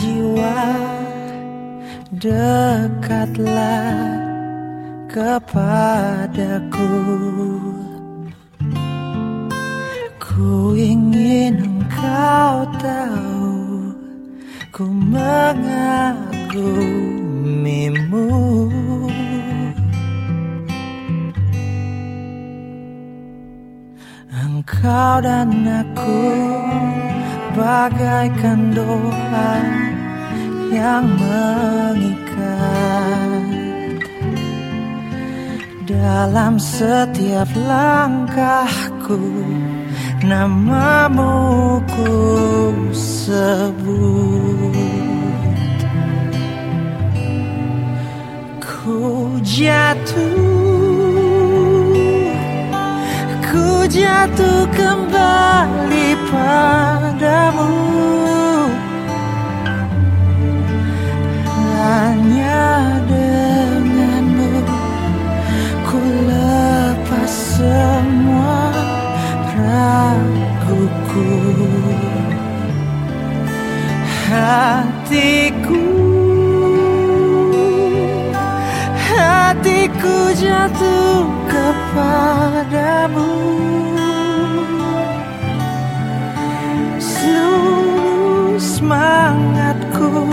jiwa. Dekatlah kepadaku. Ku ingin engkau tahu Ku mengagumimu. Engkau dan aku bagaikan doa yang mengikat. Dalam setiap langkahku namamu ku sebut. Ku jatuh jatuh kembali padamu. Hanya denganmu ku lepas semua raguku. Hatiku hatiku jatuh semangatku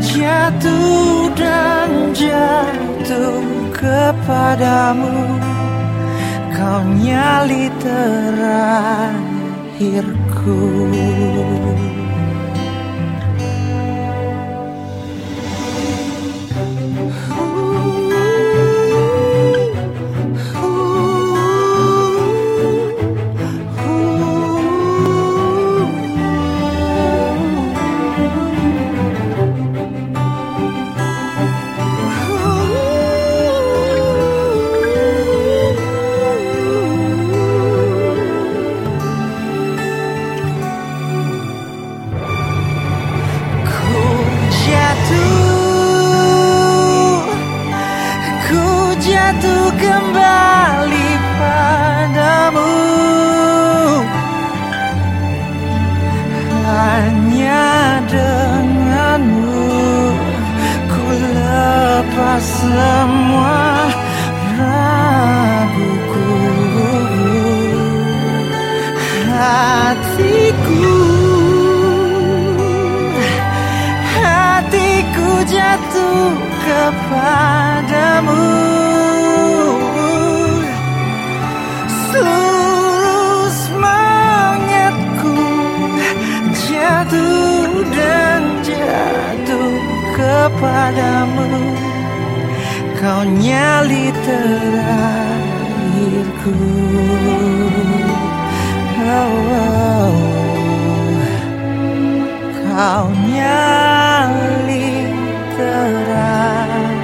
jatuh dan jatuh kepadamu. Kau nyali terakhirku kembali padamu. Hanya denganmu Ku lepas semua raguku. Hatiku Hatiku jatuh kepadamu jatuh dan jatuh kepadamu. Kau nyali terakhirku. Oh, oh. Kau nyali terakhirku.